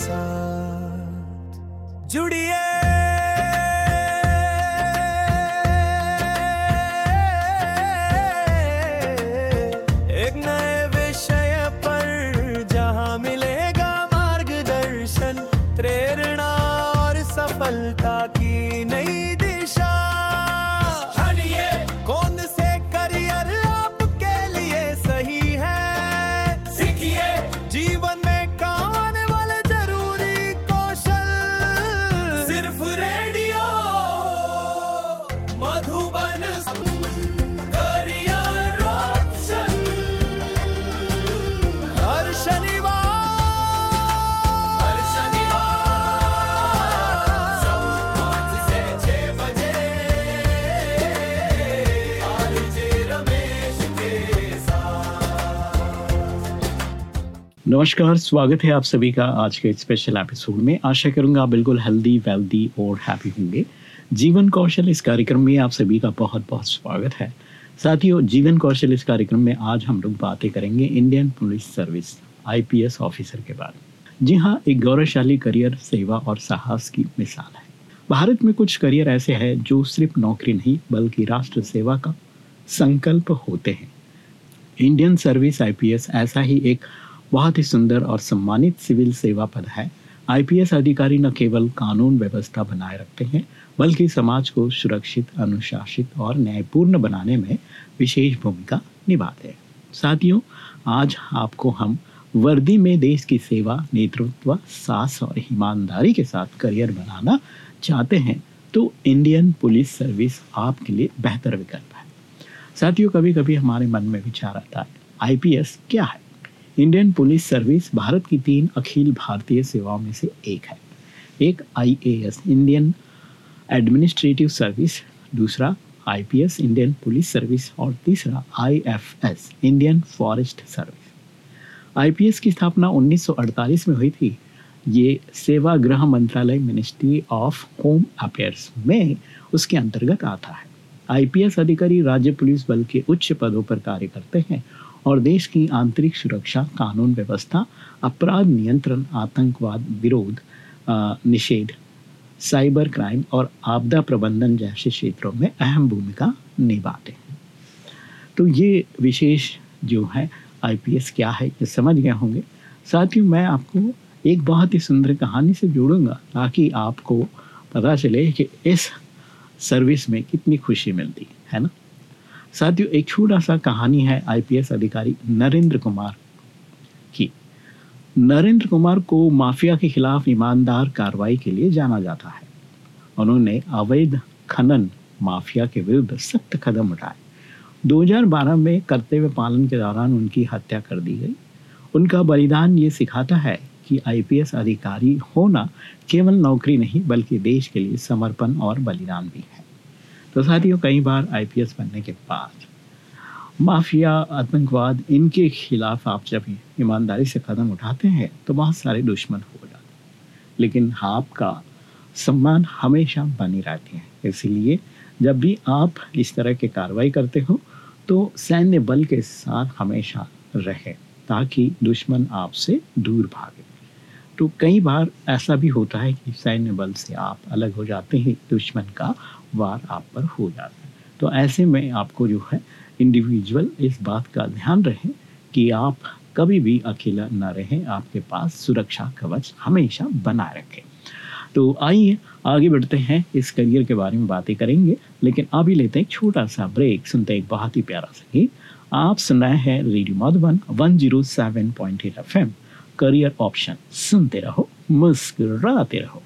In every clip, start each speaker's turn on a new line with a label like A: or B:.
A: साथ जुड़िए
B: नमस्कार, स्वागत है आप सभी का आज के स्पेशल एपिसोड में। आशा करूँगा आप बिल्कुल हेल्दी वेल्दी और हैप्पी होंगे। जीवन कौशल इस कार्यक्रम में आप सभी का बहुत बहुत स्वागत है। साथियों, जीवन कौशल इस कार्यक्रम में आज हम लोग बातें करेंगे Indian police service IPS officer के बारे में। जी हाँ एक गौरवशाली करियर सेवा और साहस की मिसाल है। भारत में कुछ करियर ऐसे हैं जो सिर्फ़ नौकरी नहीं, बल्कि राष्ट्र सेवा का संकल्प होते हैं। इंडियन सर्विस आईपीएस ऐसा ही एक बहुत ही सुंदर और सम्मानित सिविल सेवा पद है। आईपीएस अधिकारी न केवल कानून व्यवस्था बनाए रखते हैं, बल्कि समाज को सुरक्षित, अनुशासित और न्यायपूर्ण बनाने में विशेष भूमिका निभाते हैं। साथियों, आज आपको हम वर्दी में देश की सेवा, नेतृत्व, साहस और ईमानदारी के साथ करियर बनाना चाहते हैं तो इंडियन पुलिस सर्विस आपके लिए बेहतर विकल्प है। साथियों कभी कभी हमारे मन में विचार आता है, आईपीएस क्या है? इंडियन पुलिस सर्विस भारत की तीन अखिल भारतीय सेवाओं में से एक है। एक आईएएस इंडियन एडमिनिस्ट्रेटिव सर्विस, दूसरा आईपीएस इंडियन पुलिस सर्विस, और तीसरा IFS Indian forest service. IPS की स्थापना 1948 में हुई थी। ये सेवा गृह मंत्रालय, मिनिस्ट्री ऑफ़ होम अफेयर्स में उसके अंतर्गत आता है। आईपीएस अधिकारी राज्य पुलिस बल के उच्च पदों पर कार्य करते हैं और देश की आंतरिक सुरक्षा, कानून व्यवस्था, अपराध नियंत्रण, आतंकवाद विरोध निषेध, साइबर क्राइम और आपदा प्रबंधन जैसे क्षेत्रों में अहम भूमिका निभाते हैं। तो ये विशेष जो है आईपीएस क्या है, ये समझ गए होंगे। साथ ही मैं आपको एक बहुत ही सुंदर कहानी से जोड़ूँगा, ताकि आपको पता चले कि इस सर्विस में कितनी खुशी मिलती है ना? साथियों, एक छोटा सा कहानी है आईपीएस अधिकारी नरेंद्र कुमार की। नरेंद्र कुमार को माफिया के खिलाफ ईमानदार कार्रवाई के लिए जाना जाता है। उन्होंने अवैध खनन माफिया के विरुद्ध सख्त कदम उठाए। 2012 में कर्तव्य पालन के दौरान उनकी हत्या कर दी गई। उनका बलिदान ये सिखाता है कि आईपीएस अधिकारी होना केवल नौकरी नहीं, बल्कि देश के लिए समर्पण और बलिदान भी है। तो साथियों कई बार आईपीएस बनने के बाद। माफिया, आतंकवाद, इनके खिलाफ आप जब ईमानदारी से कदम उठाते हैं तो बहुत सारे दुश्मन हो जाते हैं। लेकिन आपका सम्मान हमेशा बनी रहती है। इसीलिए जब भी आप इस तरह की कार्रवाई करते हो तो सैन्य बल के साथ हमेशा रहे, ताकि दुश्मन आपसे दूर भागे। तो कई बार ऐसा भी होता है कि सैन्य बल से आप अलग हो जाते हैं, दुश्मन का वार आप पर हो जाता है। तो ऐसे में आपको जो है इंडिविजुअल इस बात का ध्यान रहे कि आप कभी भी अकेला ना रहें, आपके पास सुरक्षा कवच हमेशा बनाए रखें। तो आइए, आगे बढ़ते हैं, इस करियर के बारे में बातें करेंगे, लेकिन अभी लेते हैं छोटा सा ब्रेक सुनते हैं बहुत ही प्यारा सा गीत आप सुन रहे हैं radio Madhuban 107.8 FM career option सुनते रहो, मुस्कुराते रहो।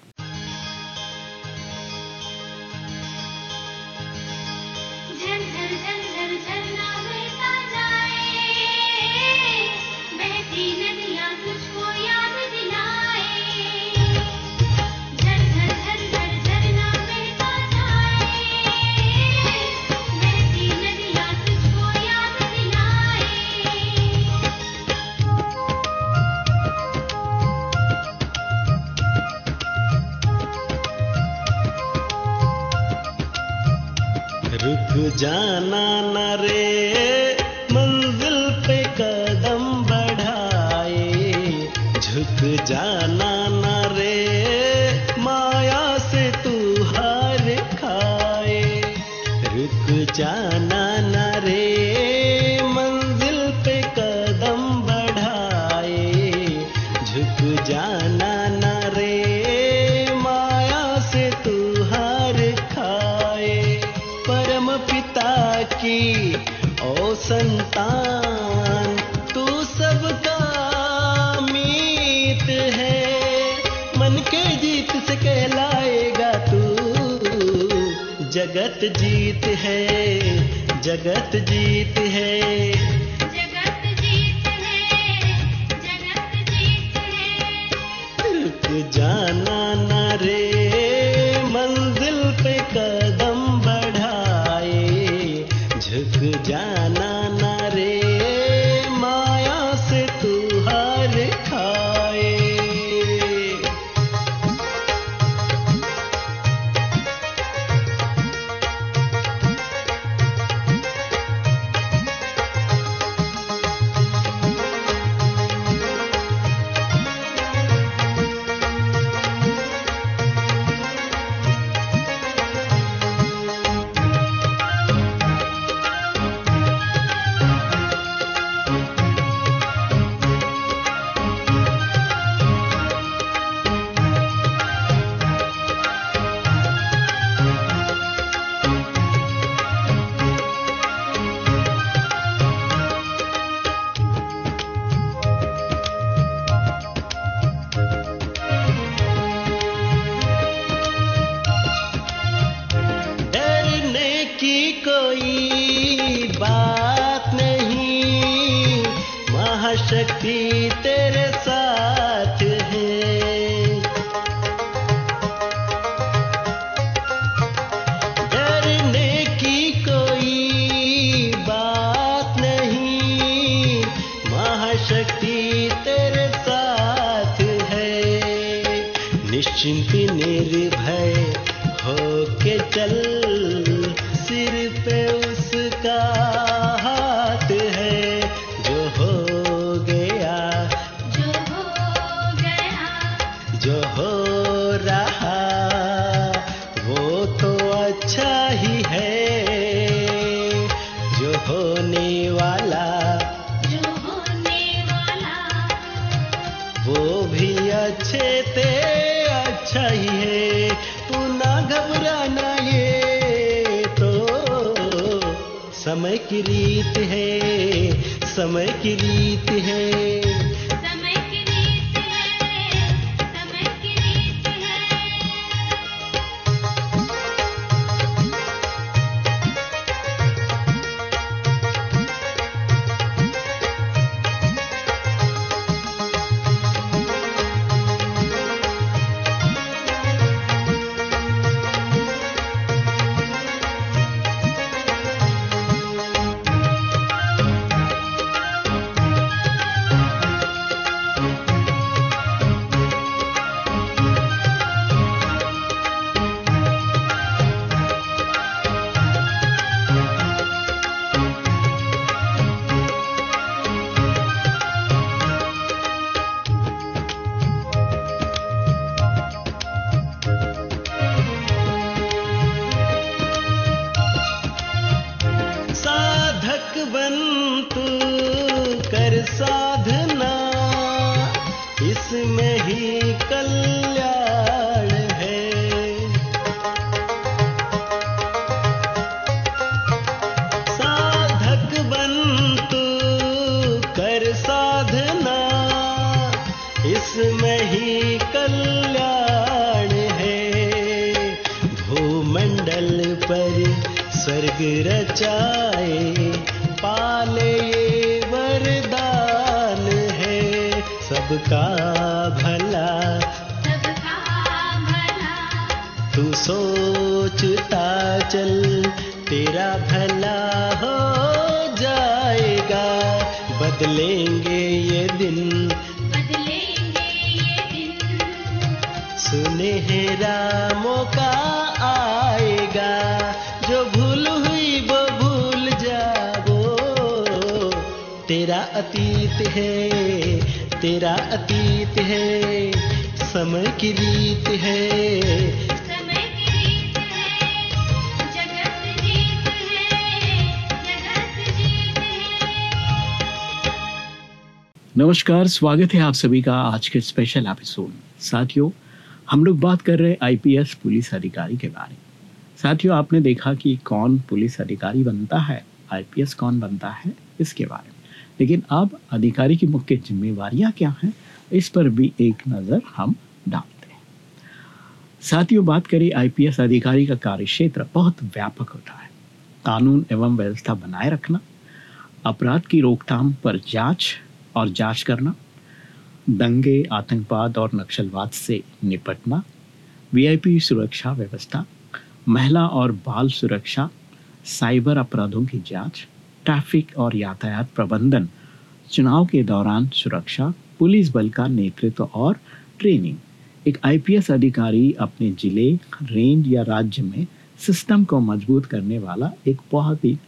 C: की, ओ संतान, तू सबका मीत है। मन के जीत से कहलाएगा तू, जगत जीत है, जगत जीत है। रहती तेरे साथ समय की रीत है। सोचता चल तेरा भला हो जाएगा। बदलेंगे ये दिन।
D: बदलेंगे ये दिन।
C: सुने हैं रामों का आएगा। जो भूल हुई वो भूल जाओ। तेरा अतीत है
E: तेरा अतीत है समय की रीत है।
B: नमस्कार, स्वागत है आप सभी का आज के स्पेशल एपिसोड में। साथियों, हम लोग बात कर रहे हैं आईपीएस पुलिस अधिकारी के बारे में। साथियों, आपने देखा कि कौन पुलिस अधिकारी बनता है आईपीएस कौन बनता है, इसके बारे में। लेकिन अब अधिकारी की मुख्य जिम्मेवारियाँ क्या हैं, इस पर भी एक नज़र हम डालते हैं। साथियों, बात करें आईपीएस अधिकारी का कार्य क्षेत्र बहुत व्यापक होता है। कानून एवं व्यवस्था बनाए रखना, अपराध की रोकथाम पर जाँच और जाँच करना, दंगे, आतंकवाद और नक्सलवाद से निपटना, वीआईपी सुरक्षा व्यवस्था, महिला और बाल सुरक्षा, साइबर अपराधों की जाँच, ट्रैफ़िक और यातायात प्रबंधन, चुनाव के दौरान सुरक्षा, पुलिस बल का नेतृत्व और ट्रेनिंग। एक आईपीएस अधिकारी अपने ज़िले, रेंज या राज्य में सिस्टम को मज़बूत करने वाला एक बहुत ही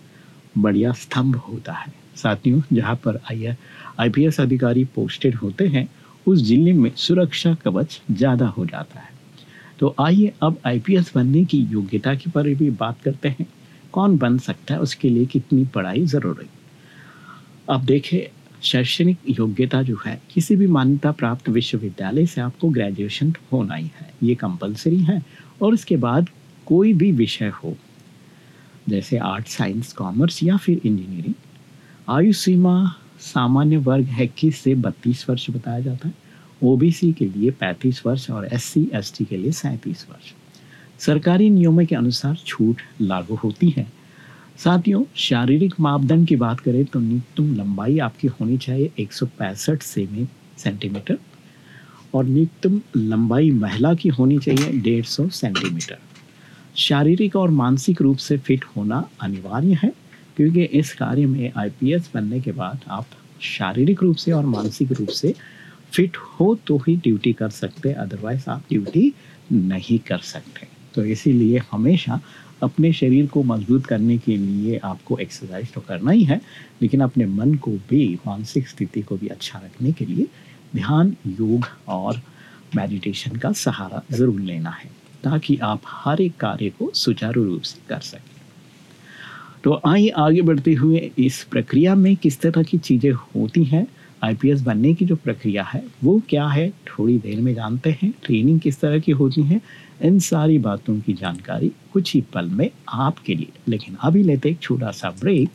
B: बढ़िया स्तंभ होता है। साथियों, जहाँ पर आई आईपीएस अधिकारी पोस्टेड होते हैं, उस ज़िले में सुरक्षा कवच ज़्यादा हो जाता है। तो आइए अब आईपीएस बनने की योग्यता के पर भी बात करते हैं। कौन बन सकता है, उसके लिए कितनी पढ़ाई ज़रूरी? अब देखें शैक्षणिक योग्यता जो है, किसी भी मान्यता प्राप्त विश्वविद्यालय से आपको ग्रेजुएशन होना ही है। ये कंपलसरी है, और इसके बाद कोई भी विषय हो, जैसे आर्ट, साइंस, कॉमर्स या फिर इंजीनियरिंग आयु सीमा सामान्य वर्ग इक्कीस से बत्तीस वर्ष बताया जाता है? ओबीसी के लिए 35 वर्ष और एस सी के लिए सैंतीस वर्ष। सरकारी नियमों के अनुसार छूट लागू होती है। साथियों, शारीरिक मापदंड की बात करें तो न्यूनतम लंबाई आपकी होनी चाहिए एक सेमी सेंटीमीटर और न्यूनतम लंबाई महिला की होनी चाहिए डेढ़ सौ सेंटीमीटर। शारीरिक और मानसिक रूप से फिट होना अनिवार्य है। क्योंकि इस कार्य में आईपीएस बनने के बाद आप शारीरिक रूप से और मानसिक रूप से फिट हो तो ही ड्यूटी कर सकते अदरवाइज़ आप ड्यूटी नहीं कर सकते। तो इसीलिए हमेशा अपने शरीर को मज़बूत करने के लिए आपको एक्सरसाइज तो करना ही है, लेकिन अपने मन को भी, मानसिक स्थिति को भी अच्छा रखने के लिए ध्यान, योग और मेडिटेशन का सहारा ज़रूर लेना है, ताकि आप हर एक कार्य को सुचारू रूप से कर सकें। तो आइए आगे बढ़ते हुए इस प्रक्रिया में किस तरह की चीज़ें होती हैं? आईपीएस बनने की जो प्रक्रिया है, वो क्या है? थोड़ी देर में जानते हैं। ट्रेनिंग किस तरह की होती है? इन सारी बातों की जानकारी कुछ ही पल में आपके लिए। लेकिन अभी लेते एक छोटा सा ब्रेक।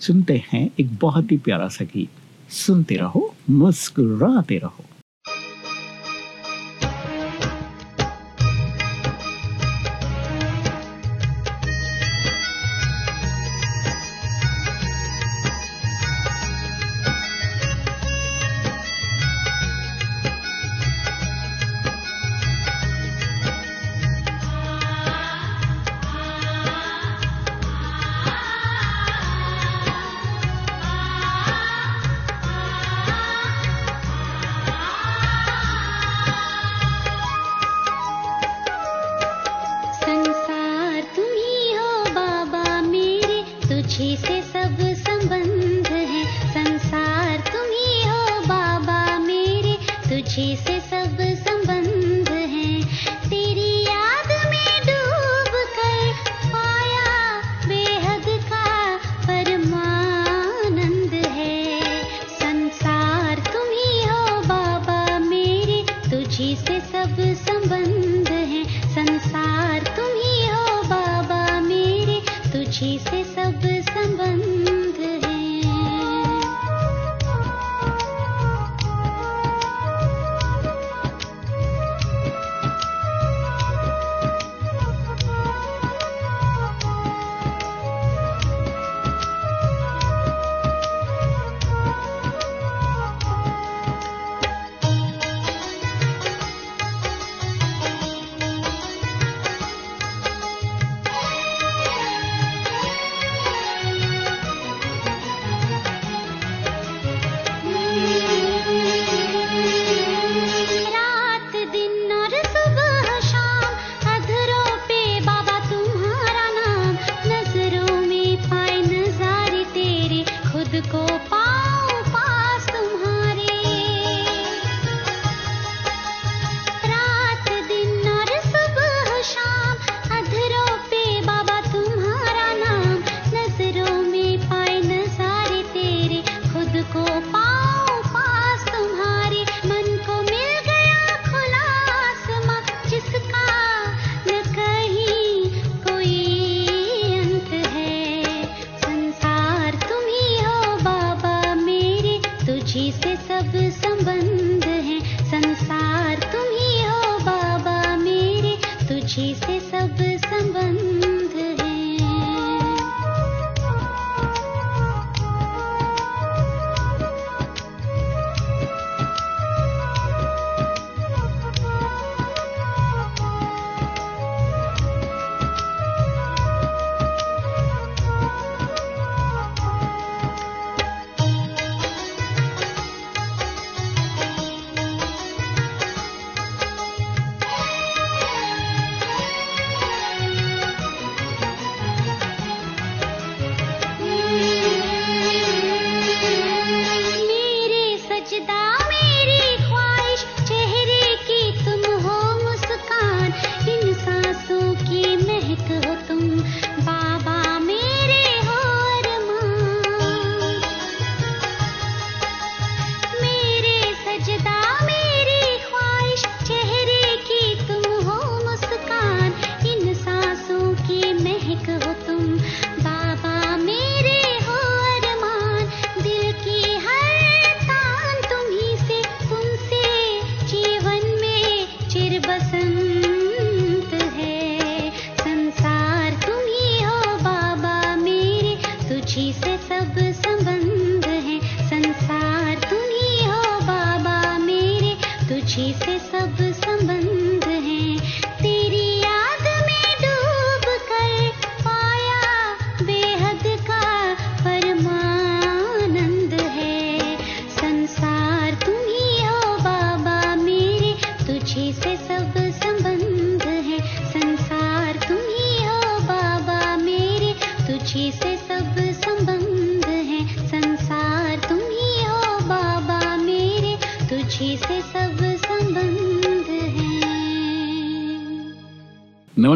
B: सुनते हैं एक बहुत ही प्यारा सा गीत। सुनते रहो, मुस्कुराते रहो।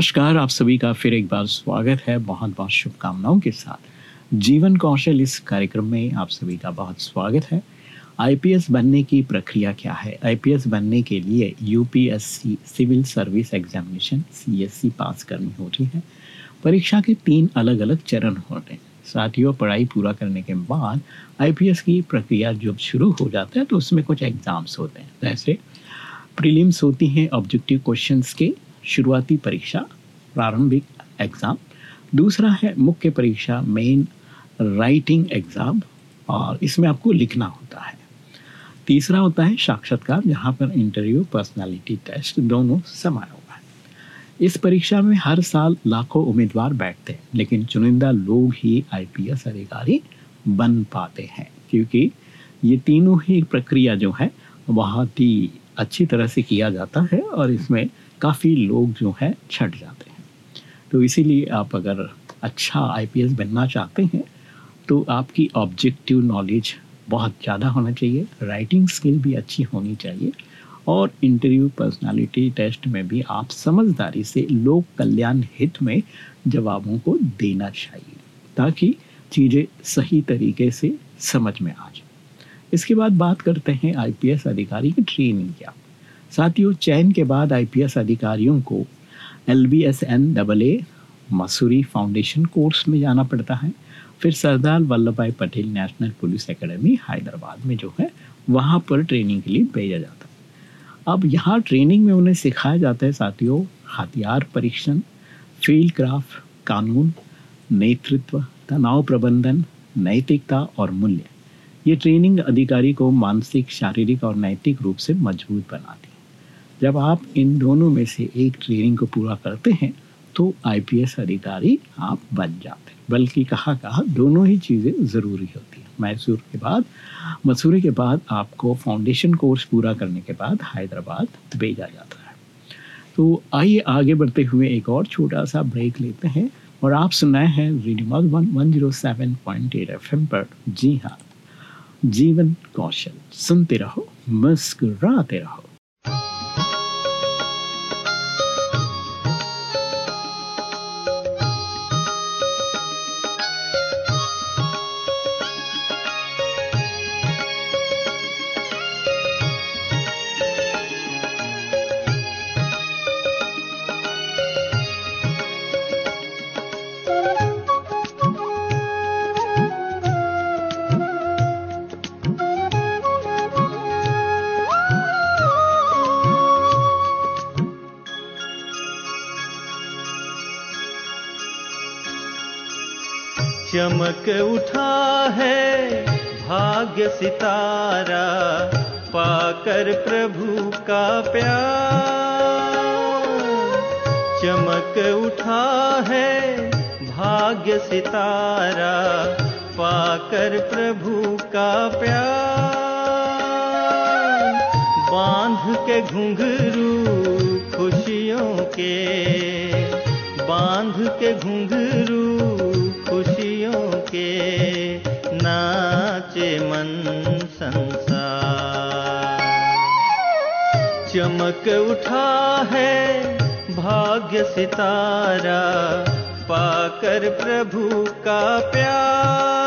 B: नमस्कार, आप सभी का फिर एक बार स्वागत है। बहुत बहुत शुभकामनाओं के साथ। जीवन कौशल इस कार्यक्रम में आप सभी का बहुत स्वागत है। आईपीएस बनने की प्रक्रिया क्या है? आईपीएस बनने के लिए UPSC civil service examination CSC pass करनी होती है। परीक्षा के तीन अलग अलग चरण होते हैं। साथियों, पढ़ाई पूरा करने के बाद आईपीएस की प्रक्रिया जब शुरू हो जाता है तो उसमें कुछ एग्ज़ाम्स होते हैं। जैसे प्रीलिम्स होती हैं ऑब्जेक्टिव क्वेश्चंस के। शुरुआती परीक्षा, प्रारंभिक एग्ज़ाम दूसरा है मुख्य परीक्षा मेन राइटिंग एग्ज़ाम और इसमें आपको लिखना होता है। तीसरा होता है साक्षात्कार, जहाँ पर इंटरव्यू पर्सनालिटी टेस्ट दोनों समाया हुआ है इस परीक्षा में हर साल लाखों उम्मीदवार बैठते हैं, लेकिन चुनिंदा लोग ही आईपीएस अधिकारी बन पाते हैं, क्योंकि ये तीनों ही प्रक्रिया जो है, बहुत ही अच्छी तरह से किया जाता है और इसमें काफ़ी लोग जो है छट जाते हैं। तो इसीलिए आप अगर अच्छा आईपीएस बनना चाहते हैं तो आपकी ऑब्जेक्टिव नॉलेज बहुत ज़्यादा होना चाहिए राइटिंग स्किल भी अच्छी होनी चाहिए, और इंटरव्यू पर्सनालिटी टेस्ट में भी आप समझदारी से लोक कल्याण हित में जवाबों को देना चाहिए, ताकि चीज़ें सही तरीके से समझ में आ जाए। इसके बाद बात करते हैं आईपीएस अधिकारी की ट्रेनिंग क्या साथियों, चयन के बाद आईपीएस अधिकारियों को L B S N double A Mussoorie foundation course में जाना पड़ता है। फिर Sardar Vallabh Bhai Patel national police academy Hyderabad में जो है, वहाँ पर ट्रेनिंग के लिए भेजा जाता है। अब यहाँ ट्रेनिंग में उन्हें सिखाया जाता है साथियों, हथियार परीक्षण फ़ील्ड क्राफ्ट कानून, नेतृत्व, तनाव प्रबंधन, नैतिकता और मूल्य। ये ट्रेनिंग अधिकारी को मानसिक, शारीरिक और नैतिक रूप से मज़बूत बनाती है। जब आप इन दोनों में से एक ट्रेनिंग को पूरा करते हैं तो आईपीएस अधिकारी आप बन जाते हैं। बल्कि कहा कहा दोनों ही चीज़ें ज़रूरी होती हैं। मैसूर के बाद, मसूरी के बाद आपको फाउंडेशन कोर्स पूरा करने के बाद हैदराबाद भेजा जाता है। तो आइए आगे बढ़ते हुए एक और छोटा सा ब्रेक लेते हैं। और आप सुनाए हैं radio Madhuban one zero seven point eight F पर। जी हाँ जीवन कौशल। सुनते रहो, मुस्कुराते रहो।
E: चमक उठा है भाग्य सितारा, पाकर प्रभु का प्यार। चमक उठा है भाग्य सितारा, पाकर प्रभु का प्यार। बाँध के घुंघरू खुशियों के, बाँध के घुंघरू के नाचे मन संसार। चमक उठा है भाग्य सितारा पाकर प्रभु का प्यार।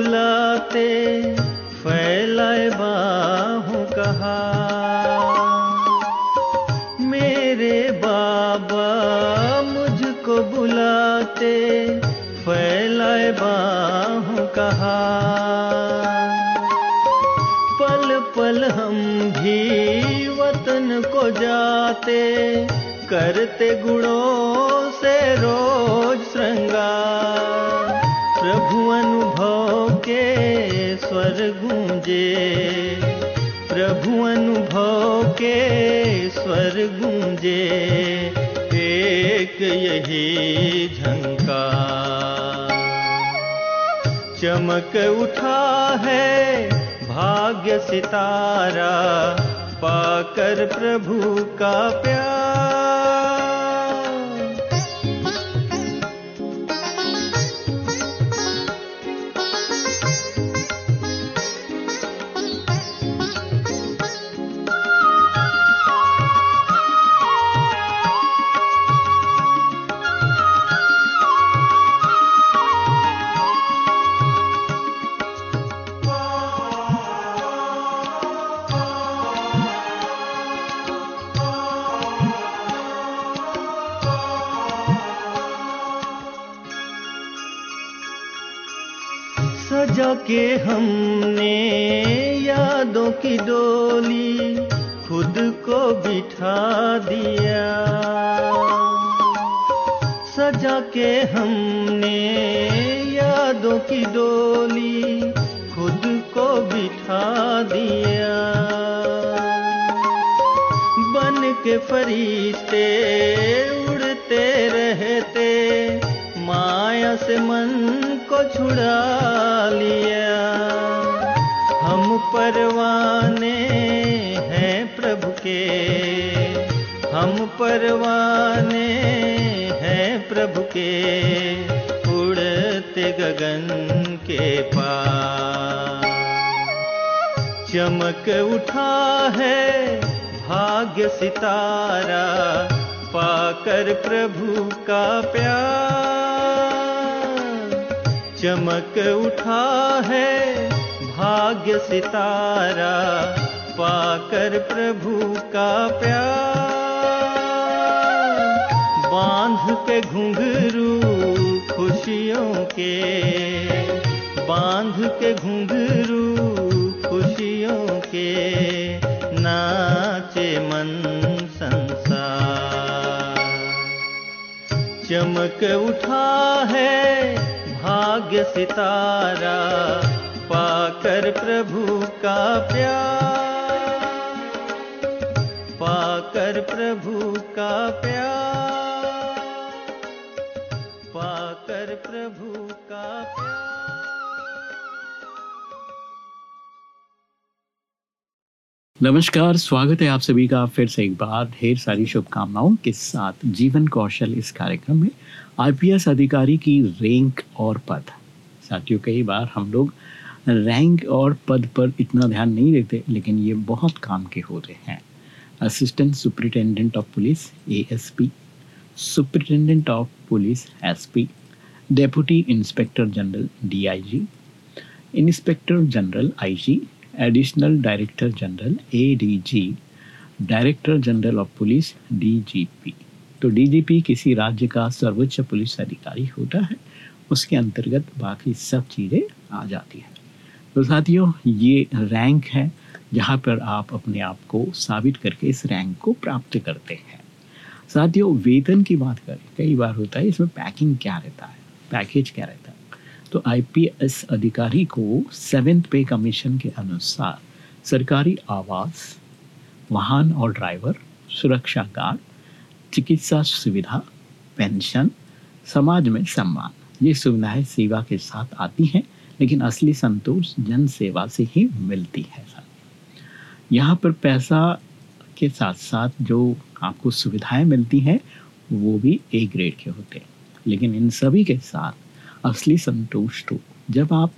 E: बुलाते, फैलाए बाहों कहा मेरे बाबा मुझको बुलाते, फैलाए बाहों कहा पल पल हम भी वतन को जाते, करते गुणों से रोज श्रृंगार। स्वर गूंजे, प्रभु अनुभव के स्वर गूंजे, एक यही झंका चमक उठा है भाग्य सितारा, पाकर प्रभु का प्यार। सजा के हमने यादों की डोली खुद को बिठा दिया। सजा के हमने यादों की डोली खुद को बिठा दिया। बन के फरिश्ते उड़ते रहते, माया से मन को छुड़ा लिया। हम परवाने हैं प्रभु के। हम परवाने हैं प्रभु के। उड़ते गगन के पार। चमक उठा है भाग्य सितारा। पाकर प्रभु का प्यार। चमक उठा है भाग्य सितारा पाकर प्रभु का प्यार। बाँध के घुंघरू खुशियों के, बाँध के घुंघरू खुशियों के, नाचे मन संसार। चमक उठा है भाग्य सितारा, पाकर प्रभु का प्यार, पाकर प्रभु का प्यार, पाकर प्रभु का प्यार।
B: नमस्कार, स्वागत है आप सभी का फिर से एक बार, ढेर सारी शुभकामनाओं के साथ जीवन कौशल इस कार्यक्रम में। आईपीएस अधिकारी की रैंक और पद। साथियों, कई बार हम लोग रैंक और पद पर इतना ध्यान नहीं देते, लेकिन ये बहुत काम के होते हैं। Assistant superintendent of police ASP superintendent of police SP deputy inspector general DIG inspector general IG additional director general ADG director general of police DGP तो डीजीपी किसी राज्य का सर्वोच्च पुलिस अधिकारी होता है, उसके अंतर्गत बाकी सब चीज़ें आ जाती हैं। तो साथियों, ये रैंक है जहाँ पर आप अपने आप को साबित करके इस रैंक को प्राप्त करते हैं। साथियों, वेतन की बात करें, कई बार होता है इसमें पैकिंग क्या रहता है पैकेज क्या रहता है। तो आईपीएस अधिकारी को सेवेंथ पे कमीशन के अनुसार सरकारी आवास, वाहन और ड्राइवर सुरक्षा गार्ड चिकित्सा सुविधा, पेंशन, समाज में सम्मान। ये सुविधाएँ सेवा के साथ आती हैं, लेकिन असली संतोष जन सेवा से ही मिलती है यहाँ पर पैसा के साथ साथ जो आपको सुविधाएँ मिलती हैं, वो भी ए ग्रेड के होते हैं। लेकिन इन सभी के साथ असली संतोष तो जब आप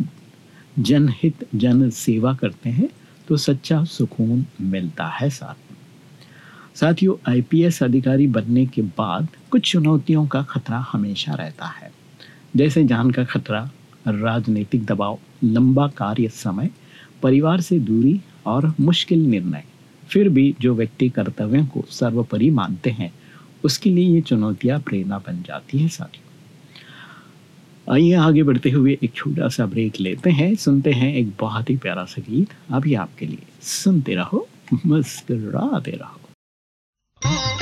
B: जनहित, जन सेवा करते हैं तो सच्चा सुकून मिलता है, साथ। साथियों आईपीएस अधिकारी बनने के बाद कुछ चुनौतियों का खतरा हमेशा रहता है। जैसे जान का खतरा, राजनीतिक दबाव, लंबा कार्य समय, परिवार से दूरी और मुश्किल निर्णय। फिर भी जो व्यक्ति कर्तव्यों को सर्वोपरि मानते हैं, उसके लिए ये चुनौतियाँ प्रेरणा बन जाती है साथियों। आइए आगे बढ़ते हुए एक छोटा सा ब्रेक लेते हैं, सुनते हैं एक बहुत ही प्यारा सा गीत। अभी आपके लिए सुनते रहो, मुस्कुराते रहो।
D: बाबा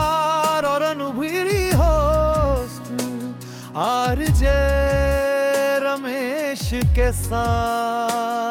A: के साथ।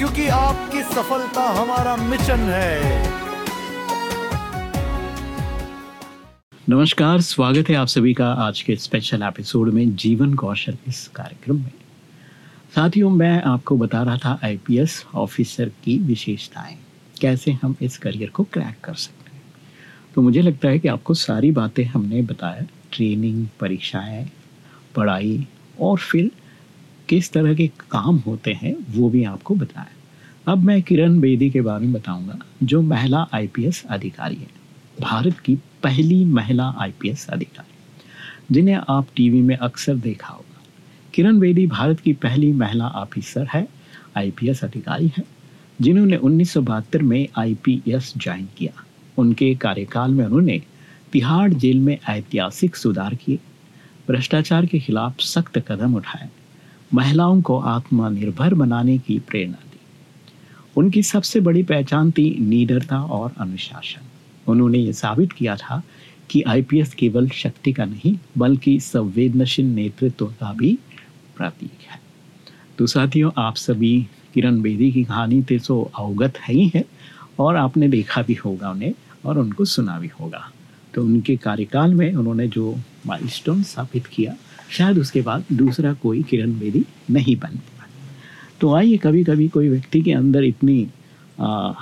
A: क्योंकि आपकी सफलता हमारा मिशन है।
B: नमस्कार, स्वागत है आप सभी का आज के स्पेशल एपिसोड में जीवन कौशल इस कार्यक्रम में। साथियों, मैं आपको बता रहा था आईपीएस ऑफिसर की विशेषताएँ। कैसे हम इस करियर को क्रैक कर सकते हैं? तो मुझे लगता है कि आपको सारी बातें हमने बताया। ट्रेनिंग परीक्षाएँ, पढ़ाई और फिर किस तरह के काम होते हैं, वो भी आपको बताया। अब मैं किरण बेदी के बारे में बताऊँगा, जो महिला आईपीएस अधिकारी है। भारत की पहली महिला आईपीएस अधिकारी। जिन्हें आप टीवी में अक्सर देखा होगा। किरण बेदी भारत की पहली महिला ऑफिसर है आईपीएस अधिकारी है, जिन्होंने उन्नीस सौ बहत्तर में आईपीएस ज्वाइन किया। उनके कार्यकाल में उन्होंने तिहाड़ जेल में ऐतिहासिक सुधार किए, भ्रष्टाचार के खिलाफ सख्त कदम उठाए महिलाओं को आत्मनिर्भर बनाने की प्रेरणा दी। उनकी सबसे बड़ी पहचान थी निडरता और अनुशासन। उन्होंने ये साबित किया था कि आईपीएस केवल शक्ति का नहीं, बल्कि संवेदनशील नेतृत्व का भी प्रतीक है। तो साथियों, आप सभी किरण बेदी की कहानी से तो अवगत है ही है, और आपने देखा भी होगा उन्हें, और उनको सुना भी होगा। तो उनके कार्यकाल में उन्होंने जो माइलस्टोन स्थापित किया शायद उसके बाद दूसरा कोई किरण बेदी नहीं बन तो आइए कभी कभी कोई व्यक्ति के अंदर इतनी आ,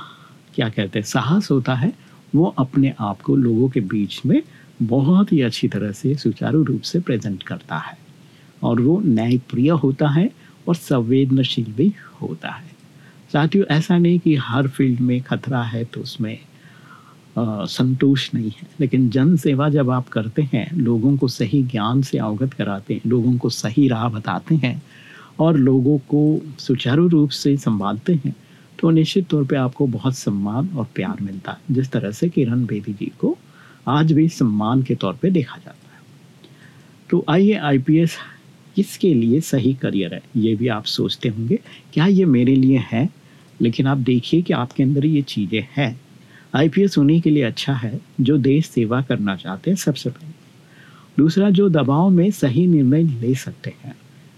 B: क्या कहते हैं साहस होता है वो अपने आप को लोगों के बीच में बहुत ही अच्छी तरह से सुचारू रूप से प्रेजेंट करता है। और वो न्यायप्रिय होता है और संवेदनशील भी होता है। साथियों ऐसा नहीं कि हर फ़ील्ड में खतरा है तो उसमें संतोष नहीं है। लेकिन जन सेवा जब आप करते हैं, लोगों को सही ज्ञान से अवगत कराते हैं, लोगों को सही राह बताते हैं और लोगों को सुचारू रूप से संभालते हैं तो निश्चित तौर पे आपको बहुत सम्मान और प्यार मिलता है। जिस तरह से किरण बेदी जी को आज भी सम्मान के तौर पे देखा जाता है। तो आइए आईपीएस किसके लिए सही करियर है? ये भी आप सोचते होंगे, क्या ये मेरे लिए है? लेकिन आप देखिए कि आपके अंदर ये चीज़ें हैं। आईपीएस उन्हीं के लिए अच्छा है जो देश सेवा करना चाहते हैं सबसे पहले। दूसरा, जो दबाव में सही निर्णय ले सकते हैं।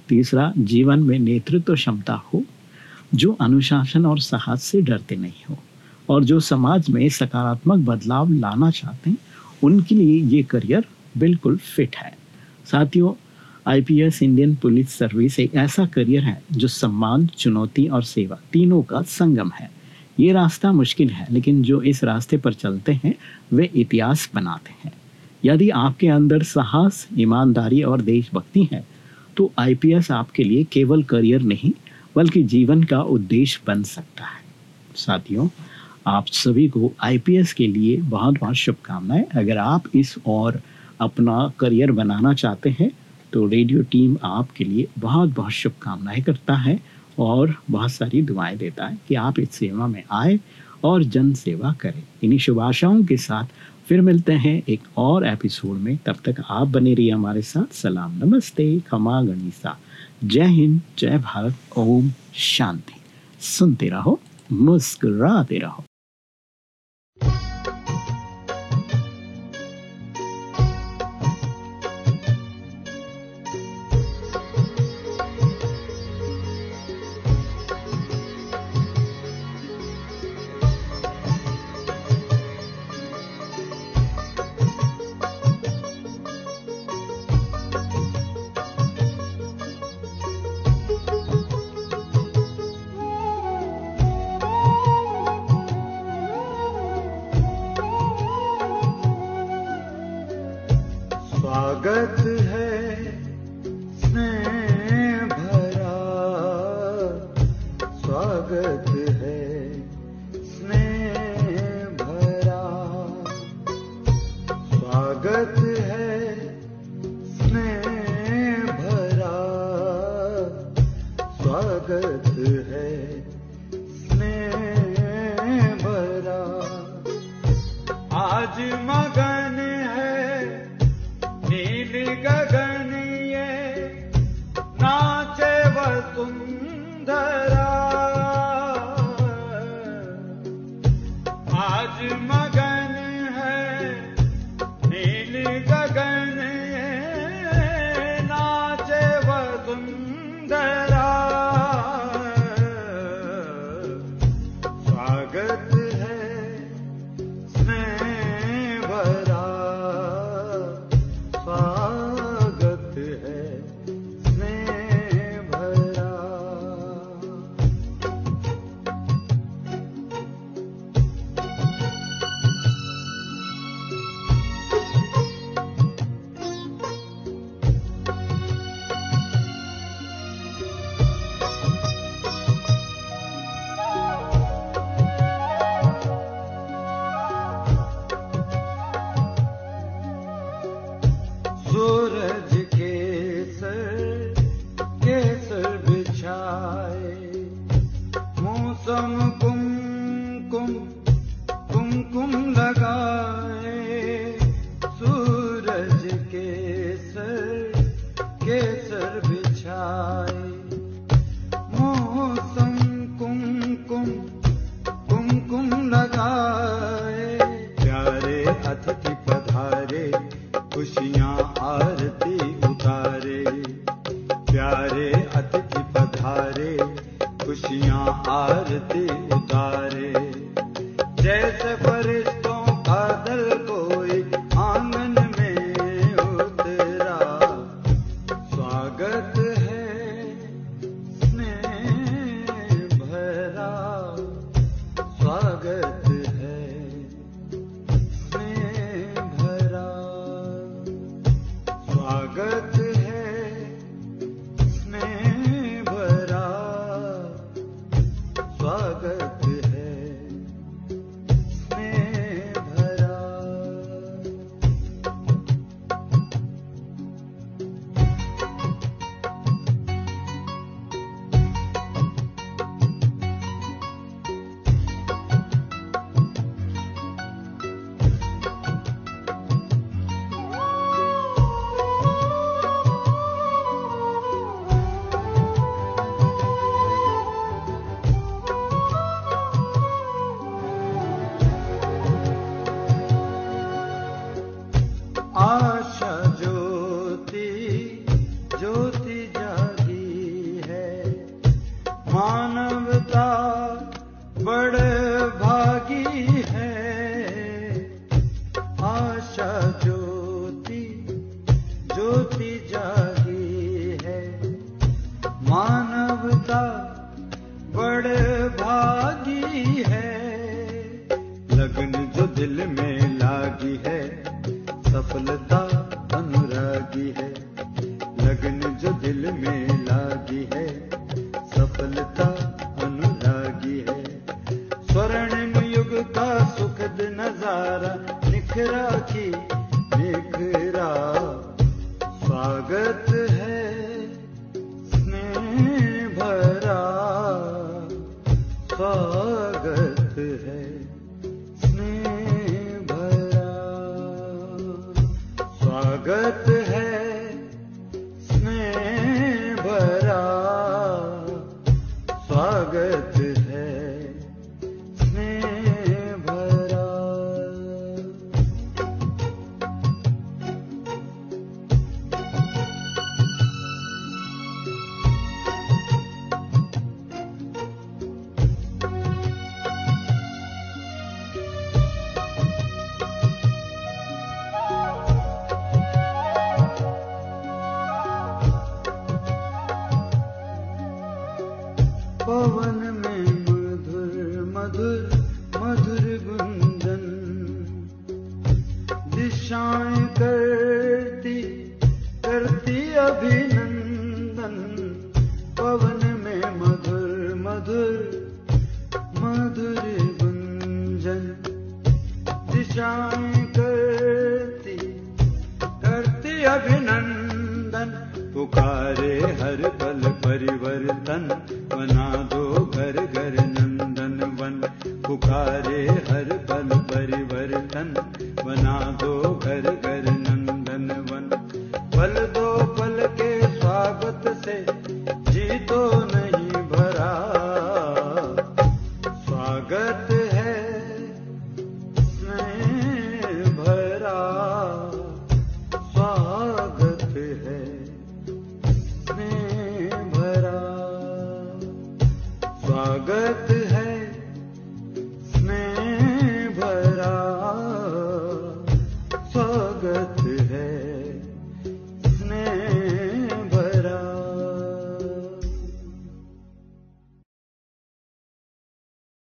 B: तीसरा, जीवन में नेतृत्व क्षमता हो, जो अनुशासन और साहस से डरते नहीं हो, और जो समाज में सकारात्मक बदलाव लाना चाहते हैं, उनके लिए ये करियर बिल्कुल फिट है। साथियों आईपीएस इंडियन पुलिस सर्विस एक ऐसा करियर है जो सम्मान, चुनौती और सेवा तीनों का संगम है। ये रास्ता मुश्किल है, लेकिन जो इस रास्ते पर चलते हैं, वे इतिहास बनाते हैं। यदि आपके अंदर साहस, ईमानदारी और देशभक्ति है तो आईपीएस आपके लिए केवल करियर नहीं, बल्कि जीवन का उद्देश्य बन सकता है। साथियों, आप सभी को आईपीएस के लिए बहुत बहुत शुभकामनाएँ। अगर आप इस और अपना करियर बनाना चाहते हैं तो रेडियो टीम आपके लिए बहुत बहुत शुभकामनाएँ करता है। और बहुत सारी दुआएँ देता है कि आप इस सेवा में आए और जन सेवा करें। इन्हीं शुभ आशाओं के साथ फिर मिलते हैं एक और एपिसोड में। तब तक आप बने रहिए हमारे साथ। सलाम, नमस्ते, खमा, गणिसा। जय हिंद, जय भारत। ओम शांति। सुनते रहो, मुस्कुराते रहो।
F: कुन्धरा प्यारे अतिथि मानवता बड़े